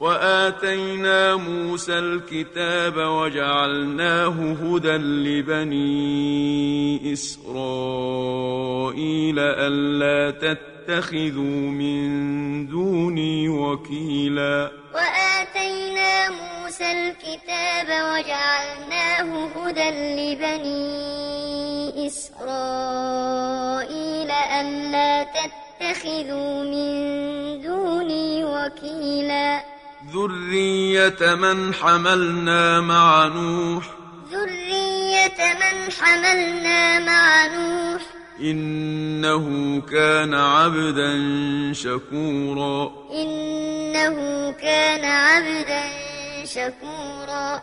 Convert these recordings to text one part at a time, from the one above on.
وآتينا موسى الكتاب وجعلناه هدى لبني إسرائيل ألا تتخذوا من دوني وكيلا. وآتينا موسى الكتاب وجعلناه هدى لبني إسرائيل ألا تتخذوا من دوني وكيلا. ذرية من حملنا مع نوح. ذرية من حملنا مع نوح. إنه كان عبدا شكورا. إنه كان عبدا شكورا.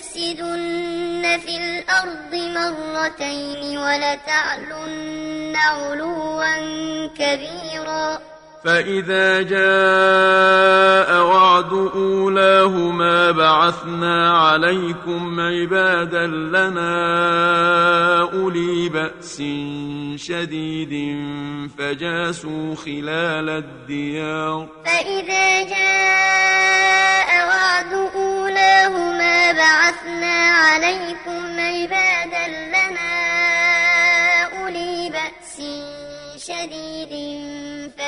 في الأرض مرتين ولتعلن علوا كبيرا فإذا جاء وعد أولاهما بعثنا عليكم عبادا لنا أولي بأس شديد فجاسوا خلال الديار فإذا جاء وعد أولاهما بعثنا عليكم عبادا لنا أولي بأس شديد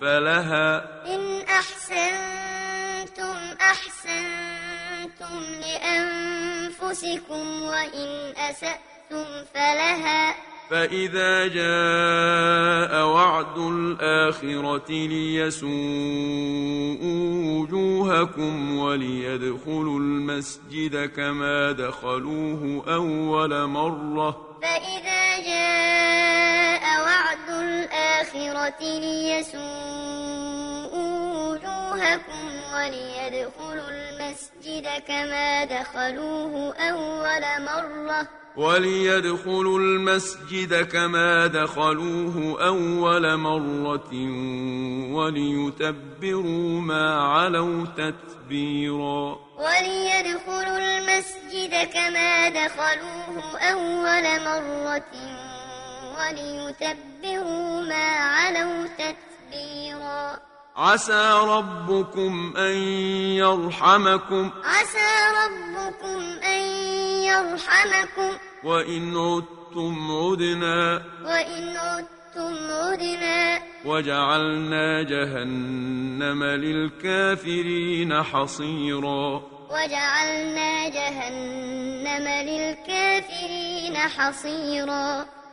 فلها. إن أحسنتم أحسنتم لأنفسكم وإن أسأتم فلها. فإذا جاء وعد الآخرة ليسوءوا وجوهكم وليدخلوا المسجد كما دخلوه أول مرة. فإذا جاء الآخرة ليسوءوا وجوهكم وليدخلوا المسجد كما دخلوه أول مرة. وليدخلوا المسجد كما دخلوه أول مرة وليتبروا ما علوا تتبيرا. وليدخلوا المسجد كما دخلوه أول مرة وليتبروا ما علوا تتبيرا. عسى ربكم أن يرحمكم. عسى ربكم أن يرحمكم. وإن عدتم عدنا. وإن عدتم عدنا. وجعلنا جهنم للكافرين حصيرا. وجعلنا جهنم للكافرين حصيرا.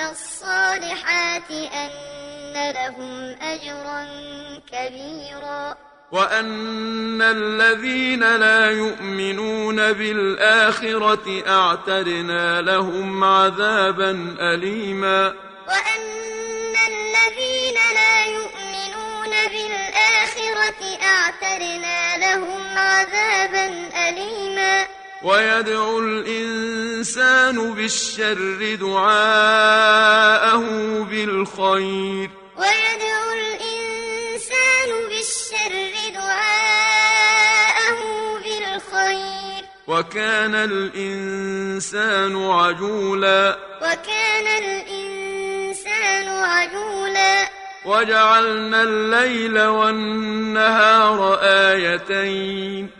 الصالحات أن لهم أجرا كبيرا. وأن الذين لا يؤمنون بالآخرة أعتدنا لهم عذابا أليما. وأن الذين لا يؤمنون بالآخرة أعتدنا لهم عذابا أليما. ويدعو الإنسان بالشر دعاءه بالخير. ويدعو الإنسان بالشر دعاءه بالخير. وكان الإنسان عجولا. وكان الإنسان عجولا. وجعلنا الليل والنهار آيتين.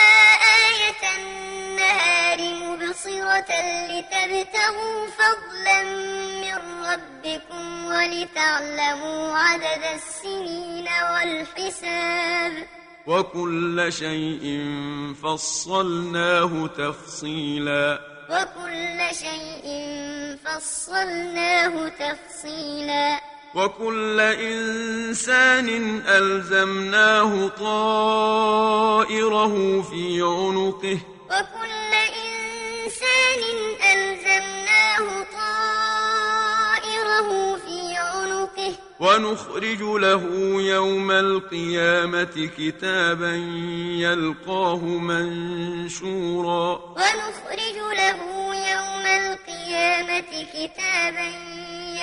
النهار مبصرة لتبتغوا فضلا من ربكم ولتعلموا عدد السنين والحساب. وكل شيء فصلناه تفصيلا. وكل شيء فصلناه تفصيلا. وكل إنسان ألزمناه طائره في عنقه. وكل إنسان ألزمناه طائره في عنقه. ونخرج له يوم القيامة كتابا يلقاه منشورا. ونخرج له يوم القيامة كتابا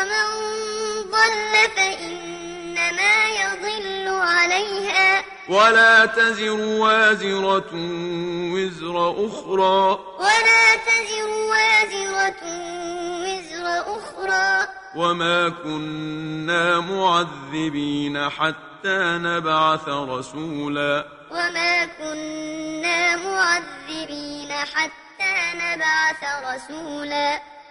ومن ضل فإنما يضل عليها. ولا تزر وازرة وزر أخرى. ولا تزر وازرة وزر أخرى. وما كنا معذبين حتى نبعث رسولا. وما كنا معذبين حتى نبعث رسولا.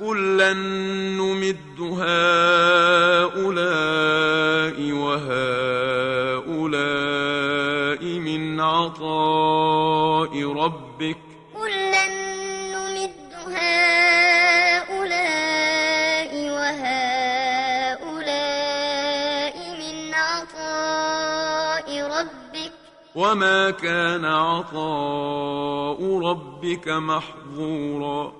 كلا نمد هؤلاء وهؤلاء من عطاء ربك كلا نمد هؤلاء وهؤلاء من عطاء ربك وما كان عطاء ربك محظورا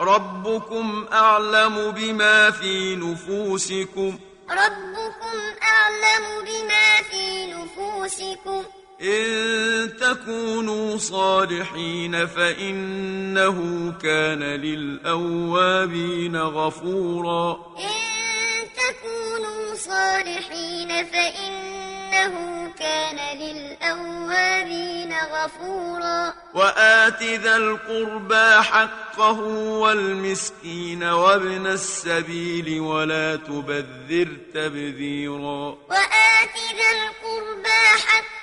ربكم أعلم بما في نفوسكم ربكم أعلم بما في نفوسكم إن تكونوا صالحين فإنه كان للأوابين غفورا إن تكونوا صالحين فإنه كان للأوابين غفورا. وآت ذا القربى حقه والمسكين وابن السبيل ولا تبذر تبذيرا. وآت ذا القربى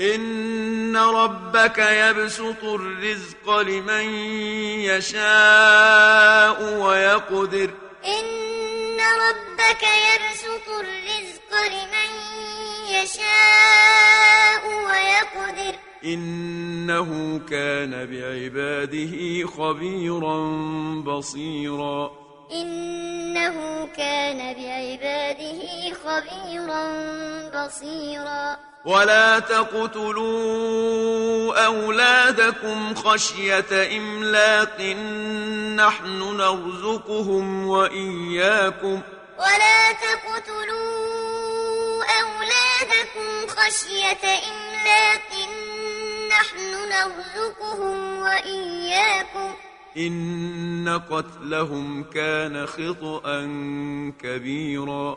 إن ربك يبسط الرزق لمن يشاء ويقدر إن ربك يبسط الرزق لمن يشاء ويقدر إنه كان بعباده خبيرا بصيرا إنه كان بعباده خبيرا بصيرا ولا تقتلوا أولادكم خشية إملاق نحن نرزقهم وإياكم ولا تقتلوا أولادكم خشية إملاق نحن نرزقهم وإياكم إن قتلهم كان خطأ كبيرا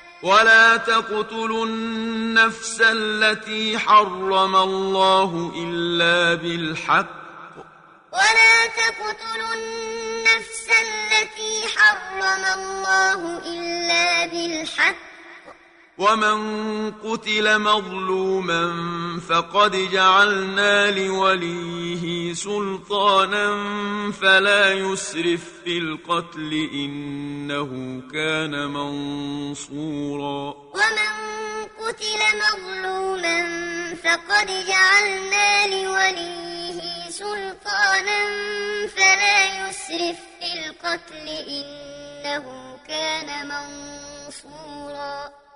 ولا تقتلوا النفس التي حرم الله إلا بالحق. ولا تقتلوا النفس التي حرم الله إلا بالحق. ومن قتل مظلوما فقد جعلنا لوليه سلطانا فلا يسرف في القتل إنه كان منصورا ومن قتل مظلوما فقد جعلنا لوليه سلطانا فلا يسرف في القتل إنه كان منصورا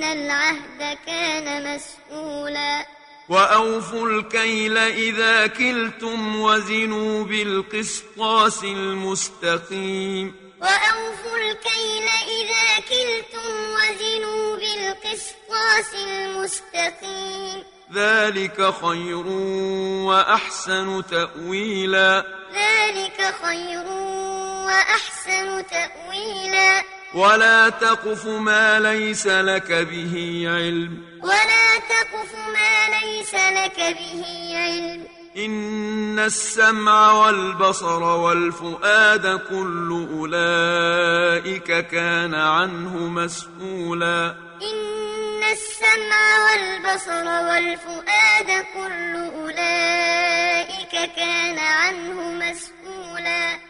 إن العهد كان مسؤولا وأوفوا الكيل إذا كلتم وزنوا بالقسطاس المستقيم. وأوفوا الكيل إذا كلتم وزنوا بالقسطاس المستقيم. ذلك خير وأحسن تأويلا. ذلك خير وأحسن تأويلا. ولا تقف ما ليس لك به علم. ولا تقف ما ليس لك به علم. إن السمع والبصر والفؤاد كل أولئك كان عنه مسؤولا. إن السمع والبصر والفؤاد كل أولئك كان عنه مسؤولا.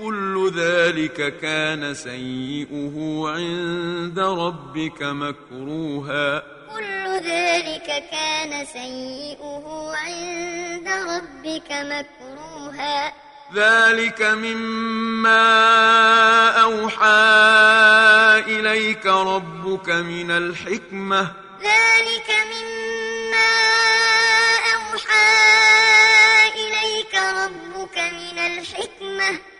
كل ذلك كان سيئه عند ربك مكروها. كل ذلك كان سيئه عند ربك مكروها. ذلك مما أوحى إليك ربك من الحكمة. ذلك مما أوحى إليك ربك من الحكمة.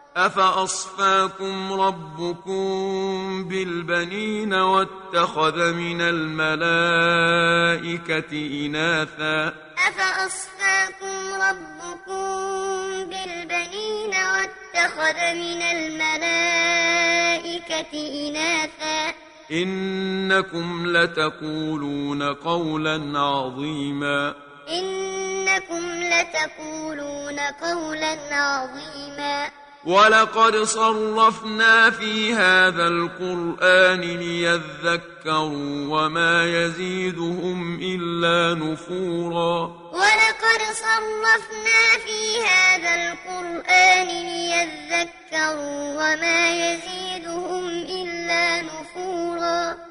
أفأصفاكم ربكم بالبنين واتخذ من الملائكة إناثا أفأصفاكم ربكم بالبنين واتخذ من الملائكة إناثا إنكم لتقولون قولا عظيما إنكم لتقولون قولا عظيما ولقد صرفنا في هذا القرآن ليذكروا وما يزيدهم إلا نفورا. ولقد صرفنا في هذا القرآن ليذكروا وما يزيدهم إلا نفورا.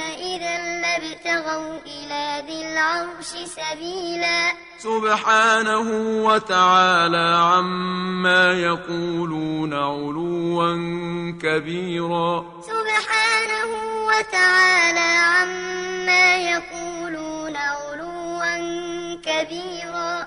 إذا لابتغوا إلى ذي العرش سبيلا. سبحانه وتعالى عما يقولون علوا كبيرا. سبحانه وتعالى عما يقولون علوا كبيرا.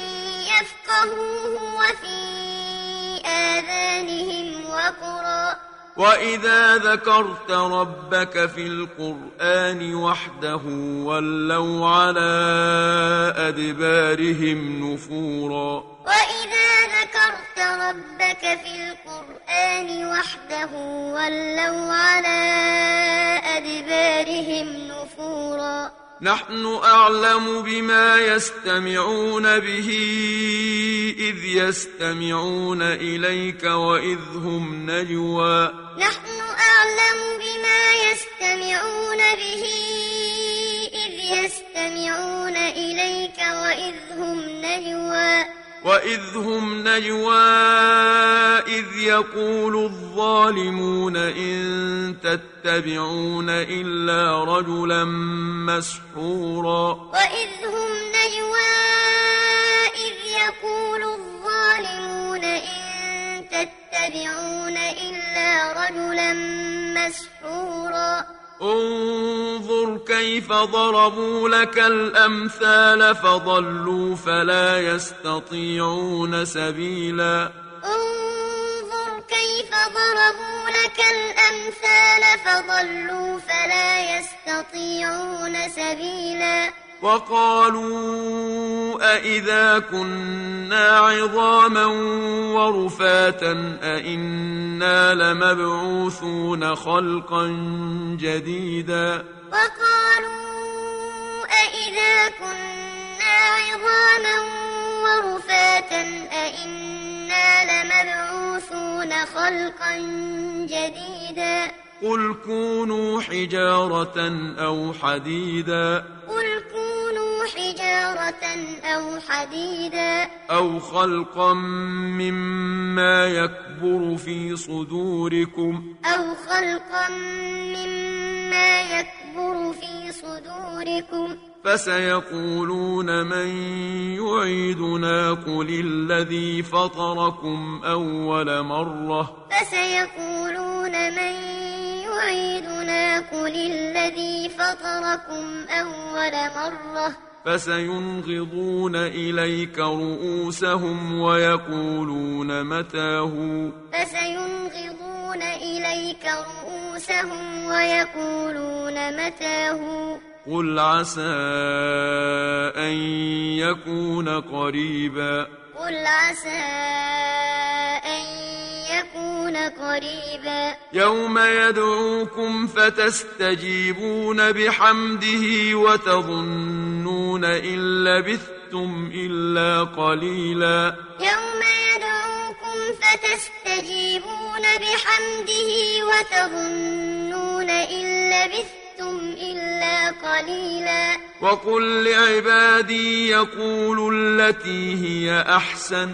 يفقهوه وفي آذانهم وقرا. وإذا ذكرت ربك في القرآن وحده ولوا على أدبارهم نفورا. وإذا ذكرت ربك في القرآن وحده ولوا على أدبارهم نفورا نحن أعلم بما يستمعون به إذ يستمعون إليك وإذ هم نجوى. نحن أعلم بما يستمعون به إذ يستمعون إليك وإذ هم نجوى. وإذ هم نجوى إذ يقول الظالمون إن تتبعون إلا رجلا مسحورا وإذ هم نجوى إذ يقول الظالمون إن تتبعون إلا رجلا مسحورا انظر كيف ضربوا لك الأمثال فضلوا فلا يستطيعون سبيلا. انظر كيف ضربوا لك الأمثال فضلوا فلا يستطيعون سبيلا. وقالوا أإذا كنا عظاما ورفاتا أإنا لمبعوثون خلقا جديدا وقالوا أإذا كنا عظاما ورفاتا أإنا لمبعوثون خلقا جديدا قل كونوا حجارة أو حديدا. قل كونوا حجارة أو حديدا. أو خلقا مما يكبر في صدوركم. أو خلقا مما يكبر في صدوركم. فسيقولون من يعيدنا قل الذي فطركم أول مرة. فسيقولون من يعيدنا قل الذي فطركم أول مرة. فسينغضون إليك رؤوسهم ويقولون متاه. فسينغضون إليك رؤوسهم ويقولون متاه. قل عسى أن يكون قريبا. قل عسى أن يكون قريبا. يوم يدعوكم فتستجيبون بحمده وتظنون إن لبثتم إلا قليلا. يوم يدعوكم فتستجيبون بحمده وتظنون إن لبثتم إلا قليلا. وقل لعبادي يقولوا التي هي أحسن.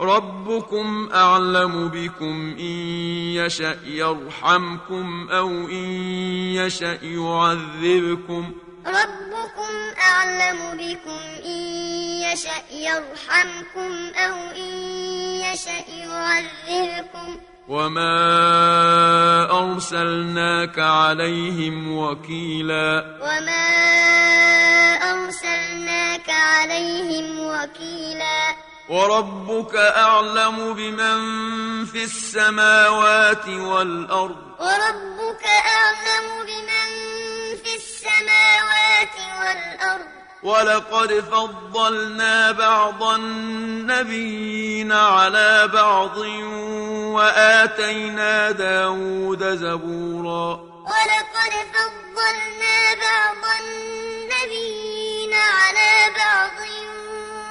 ربكم أعلم بكم إن يشأ يرحمكم أو إن يشأ يعذبكم ربكم أعلم بكم إن يشأ يرحمكم أو إن يشأ يعذبكم وما أرسلناك عليهم وكيلا وما أرسلناك عليهم وكيلا وربك أعلم بمن في السماوات والأرض. وربك أعلم بمن في السماوات والأرض. ولقد فضلنا بعض النبيين على بعض وآتينا داود زبورا. ولقد فضلنا بعض النبيين على بعض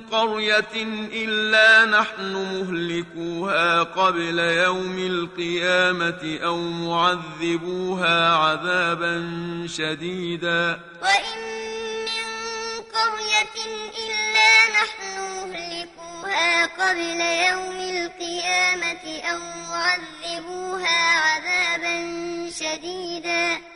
قرية إلا نحن مهلكوها قبل يوم القيامة أو معذبوها عذابا شديدا. وإن من قرية إلا نحن مهلكوها قبل يوم القيامة أو معذبوها عذابا شديدا.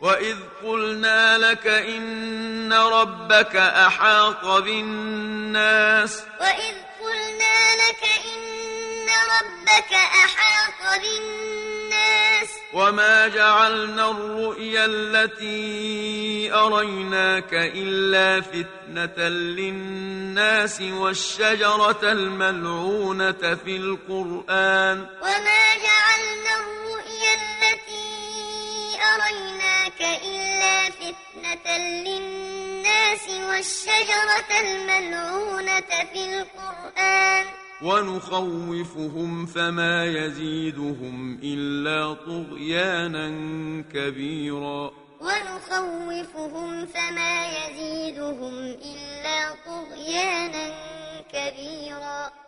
وإذ قلنا لك إن ربك أحاط بالناس وإذ قلنا لك إن ربك أحاط بالناس وما جعلنا الرؤيا التي أريناك إلا فتنة للناس والشجرة الملعونة في القرآن وما جعلنا الرؤيا فتنة للناس والشجرة الملعونة في القرآن. ونخوفهم فما يزيدهم إلا طغيانا كبيرا. ونخوفهم فما يزيدهم إلا طغيانا كبيرا.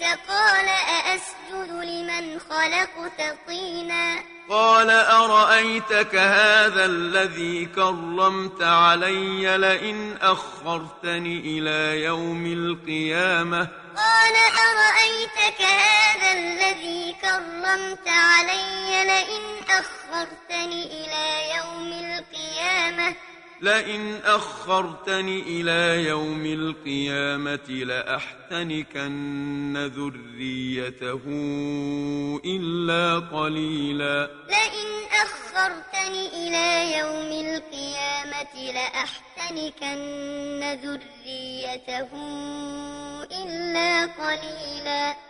إبليس قال أأسجد لمن خلقت طينا؟ قال أرأيتك هذا الذي كرمت علي لئن أخرتني إلى يوم القيامة؟ قال أرأيتك هذا الذي كرمت علي لئن أخرتني إلى يوم القيامة؟ لئن أخرتني إلى يوم القيامة لأحتنكن ذريته إلا قليلا. لئن أخرتني إلى يوم القيامة لأحتنكن ذريته إلا قليلا.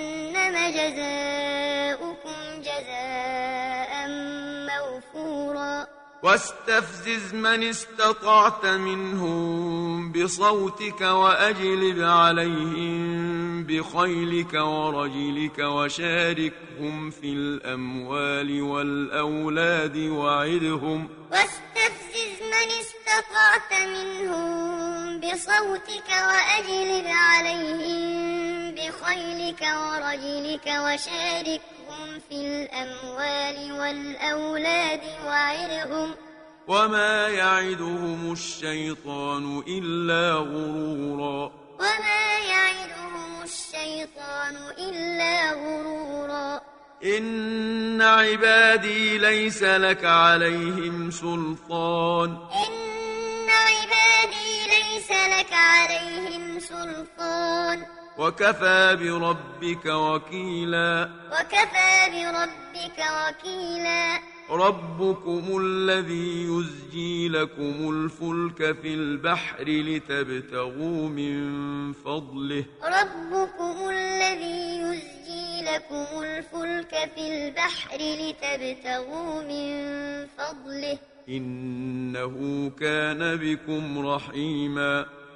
واستفزز من استطعت منهم بصوتك وأجلب عليهم بخيلك ورجلك وشاركهم في الأموال والأولاد وعدهم واستفزز من استطعت منهم بصوتك وأجلب عليهم بخيلك ورجلك وشاركهم في الأموال والأولاد وعدهم وما يعدهم الشيطان إلا غرورا. وما يعدهم الشيطان إلا غرورا. إن عبادي ليس لك عليهم سلطان. إن عبادي ليس لك عليهم سلطان. وكفى بربك وكيلا. وكفى بربك وكيلا. ربكم الذي يزجي لكم الفلك في البحر لتبتغوا من فضله. ربكم الذي يزجي لكم الفلك في البحر لتبتغوا من فضله. إنه كان بكم رحيما.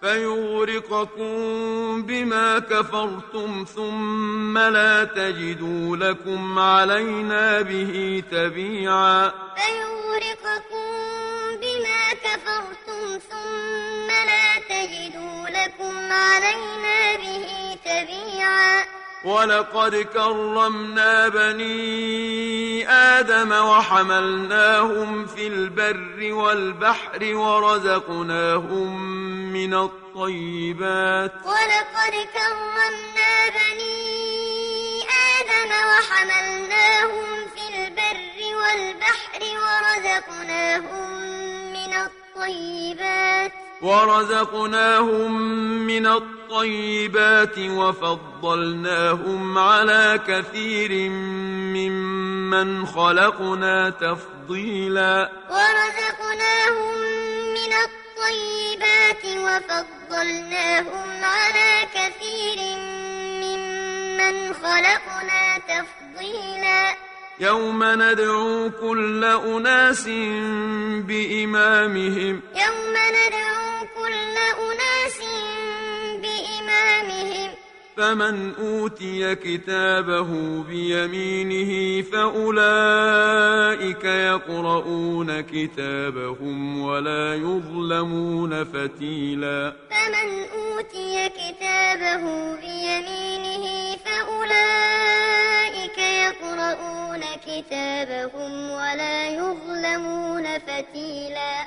فيغرقكم بما كفرتم ثم لا تجدوا لكم علينا به تبيعا. فيغرقكم بما كفرتم ثم لا تجدوا لكم علينا به تبيعا. ولقد كرمنا بني آدم وحملناهم في البر والبحر ورزقناهم من الطيبات ولقد كرمنا بني آدم وحملناهم في البر والبحر ورزقناهم من الطيبات ورزقناهم من الطيبات وفضلناهم على كثير ممن خلقنا تفضيلا. ورزقناهم من الطيبات وفضلناهم على كثير ممن خلقنا تفضيلا. يوم ندعو كل أناس بإمامهم. يوم ندعو كل أناس بإمامهم فمن أوتي كتابه بيمينه فأولئك يقرؤون كتابهم ولا يظلمون فتيلا. فمن أوتي كتابه بيمينه فأولئك يقرؤون كتابهم ولا يظلمون فتيلا.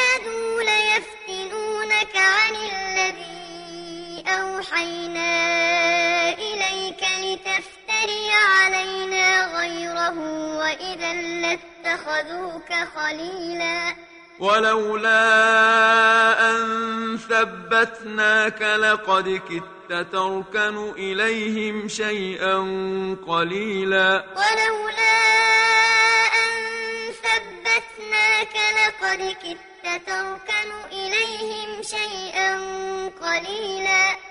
لاتخذوك خليلا. ولولا أن ثبتناك لقد كدت تركن إليهم شيئا قليلا. ولولا أن ثبتناك لقد كدت تركن إليهم شيئا قليلا.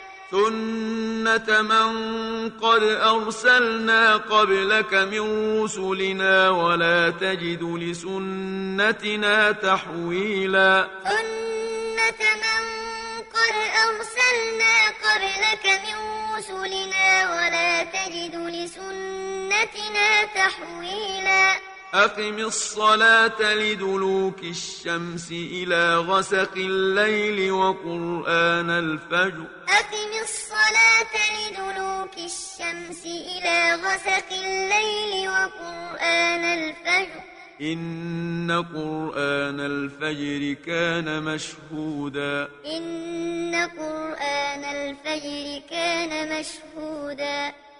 سنة من قد أرسلنا قبلك من رسلنا ولا تجد لسنتنا تحويلا سنة من قد أرسلنا قبلك من رسلنا ولا تجد لسنتنا تحويلا أقم الصلاة لدلوك الشمس إلى غسق الليل وقرآن الفجر. أقم الصلاة لدلوك الشمس إلى غسق الليل وقرآن الفجر. إن قرآن الفجر كان مشهودا. إن قرآن الفجر كان مشهودا.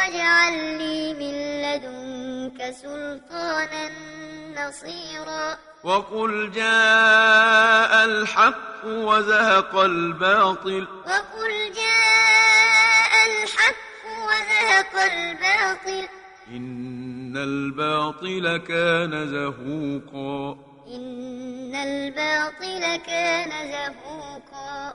واجعل لي من لدنك سلطانا نصيرا. وقل جاء الحق وزهق الباطل. وقل جاء الحق وزهق الباطل. إن الباطل كان زهوقا. إن الباطل كان زهوقا.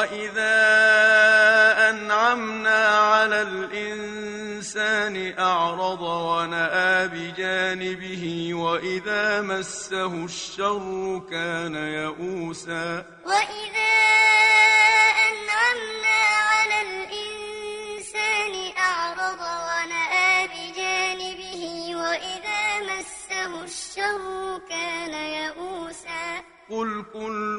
وإذا أنعمنا على الإنسان أعرض ونأى بجانبه وإذا مسه الشر كان يئوسا وإذا أنعمنا على الإنسان أعرض ونأى بجانبه وإذا مسه الشر كان يئوسا قل كل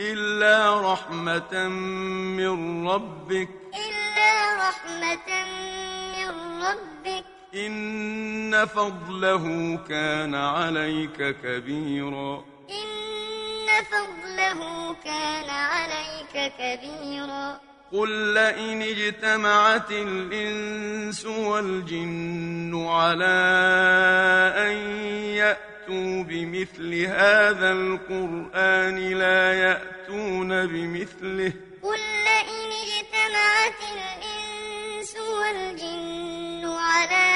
إلا رحمة من ربك. إلا رحمة من ربك. إن فضله كان عليك كبيرا. إن فضله كان عليك كبيرا. قل لئن اجتمعت الإنس والجن على أن يأتوا بمثل هذا القرآن لا يأتون بمثله. قل لئن اجتمعت الإنس والجن على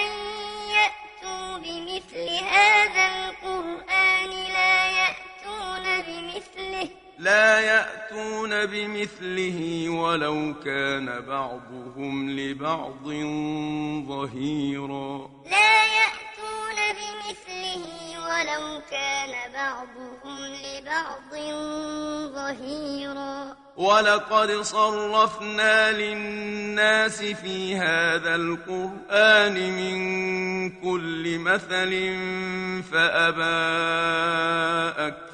أن يأتوا بمثل هذا القرآن لا يأتون بمثله ولو كان بعضهم لبعض ظهيرا. لا يأتون بمثله ولو كان بعضهم لبعض ظهيرا. ولقد صرفنا للناس في هذا القرآن من كل مثل فأبى أكثر.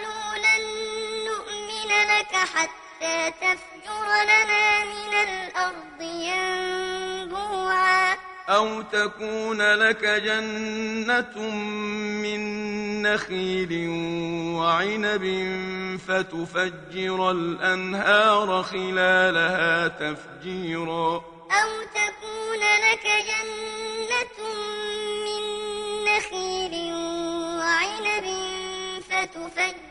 حتى تفجر لنا من الأرض ينبوعا. أو تكون لك جنة من نخيل وعنب فتفجر الأنهار خلالها تفجيرا. أو تكون لك جنة من نخيل وعنب فتفجر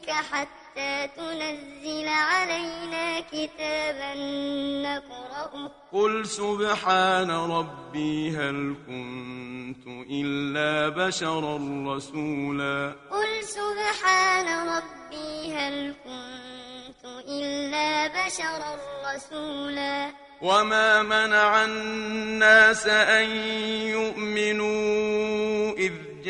حتى تنزل علينا كتابا نقرأه. قل سبحان ربي هل كنت إلا بشرا رسولا. قل سبحان ربي هل كنت إلا بشرا رسولا. وما منع الناس أن يؤمنوا إذ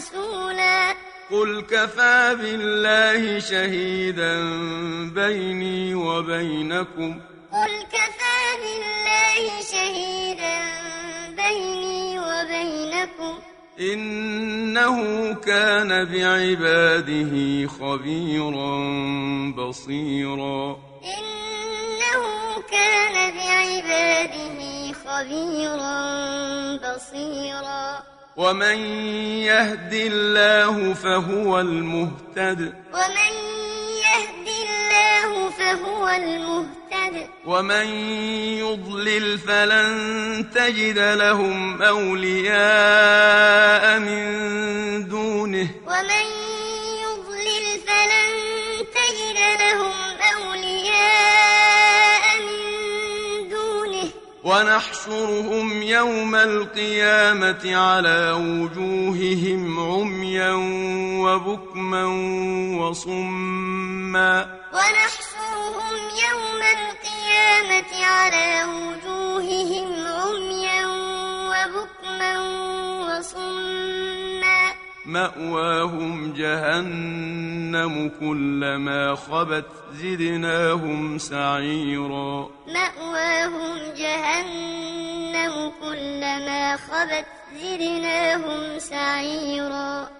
رسولا. قل كفى بالله شهيدا بيني وبينكم. قل كفى بالله شهيدا بيني وبينكم. إنه كان بعباده خبيرا بصيرا. إنه كان بعباده خبيرا بصيرا. ومن يهد الله فهو المهتد. ومن يهد الله فهو المهتد. ومن يضلل فلن تجد لهم أولياء من دونه. ومن ونحشرهم يوم القيامة على وجوههم عميا وبكما وصما. ونحشرهم يوم القيامة على وجوههم عميا وبكما وصما. مأواهم جهنم كلما خبت زدناهم سعيرا. مأواهم جهنم كلما خبت زدناهم سعيرا.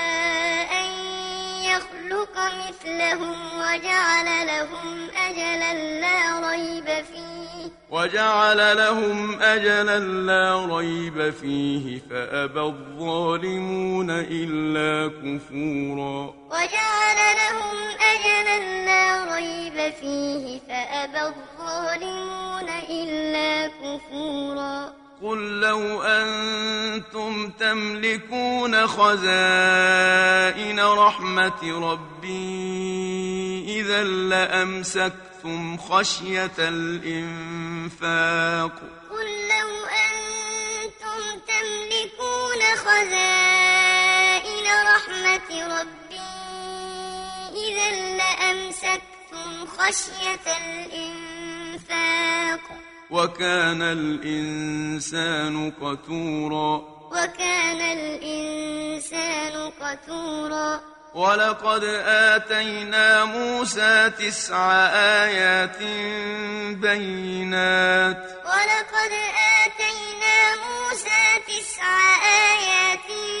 مثلهم وجعل لهم أجلا لا ريب فيه. وجعل لهم أجلا لا ريب فيه فأبى الظالمون إلا كفورا. وجعل لهم أجلا لا ريب فيه فأبى الظالمون إلا كفورا. قل لو أنتم تملكون خزائن رحمة ربي إذا لأمسكتم خشية الإنفاق. قل لو أنتم تملكون خزائن رحمة ربي إذا لأمسكتم خشية الإنفاق. وكان الإنسان قتورا. وكان الإنسان قتورا. ولقد آتينا موسى تسع آيات بينات. ولقد آتينا موسى تسع آيات بينات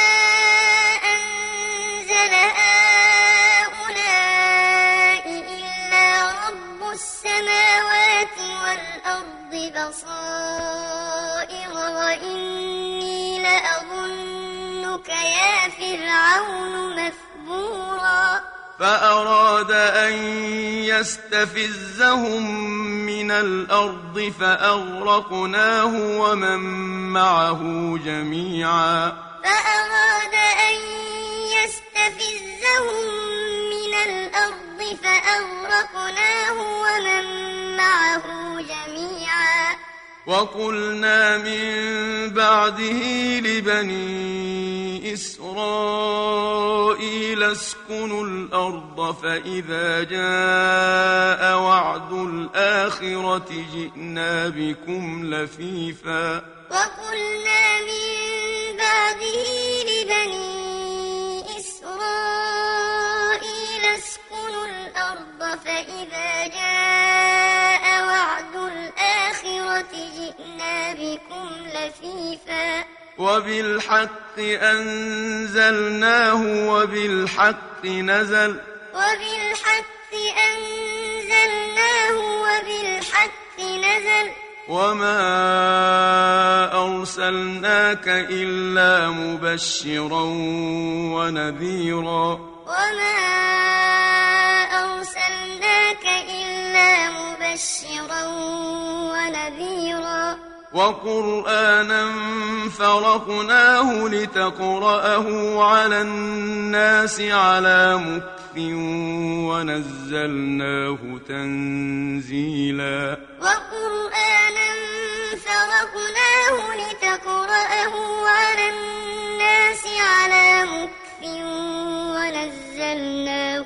فرعون مثبورا. فأراد أن يستفزهم من الأرض فأغرقناه ومن معه جميعا. فأراد أن يستفزهم من الأرض فأغرقناه ومن معه جميعا. وقلنا من بعده لبني إسرائيل اسكنوا الأرض فإذا جاء وعد الآخرة جئنا بكم لفيفا. وقلنا من بعده لبني إسرائيل فإذا جاء وعد الآخرة جئنا بكم لفيفا. وبالحق أنزلناه وبالحق نزل. وبالحق أنزلناه وبالحق نزل. وما أرسلناك إلا مبشرا ونذيرا. وما مبشرا ونذيرا. وقرآنا فرقناه لتقرأه على الناس على مكث ونزلناه تنزيلا. وقرآنا فرقناه لتقرأه على الناس على مكث ونزلناه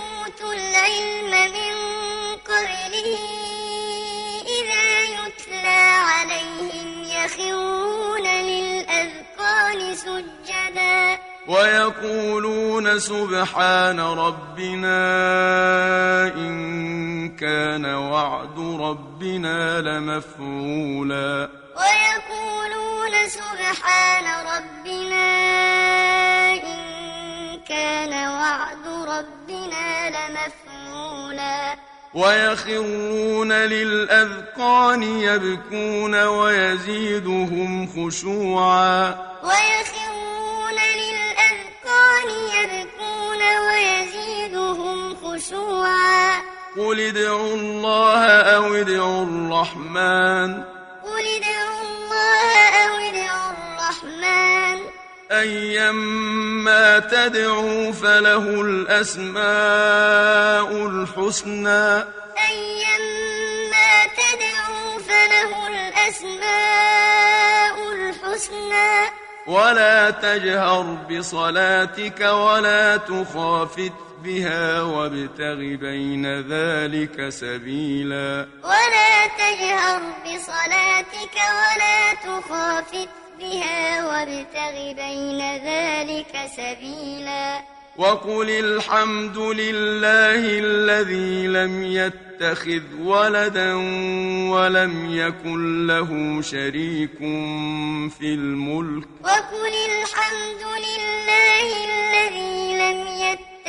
العلم من قبله إذا يتلى عليهم يخرون للأذقان سجدا. ويقولون سبحان ربنا إن كان وعد ربنا لمفعولا. ويقولون سبحان ربنا إن كان وعد ربنا لمفعولا. ويخرون للأذقان يبكون ويزيدهم خشوعا. ويخرون للأذقان يبكون ويزيدهم خشوعا. قل ادعوا الله أو ادعوا الرحمن. أيما تدعوا فله الأسماء الحسنى. أيما تدعوا فله الأسماء الحسنى. ولا تجهر بصلاتك ولا تخافت بها وابتغ بين ذلك سبيلا. ولا تجهر بصلاتك ولا تخافت بها وابتغ بين ذلك سبيلا. وقل الحمد لله الذي لم يتخذ ولدا ولم يكن له شريك في الملك. وقل الحمد لله الذي لم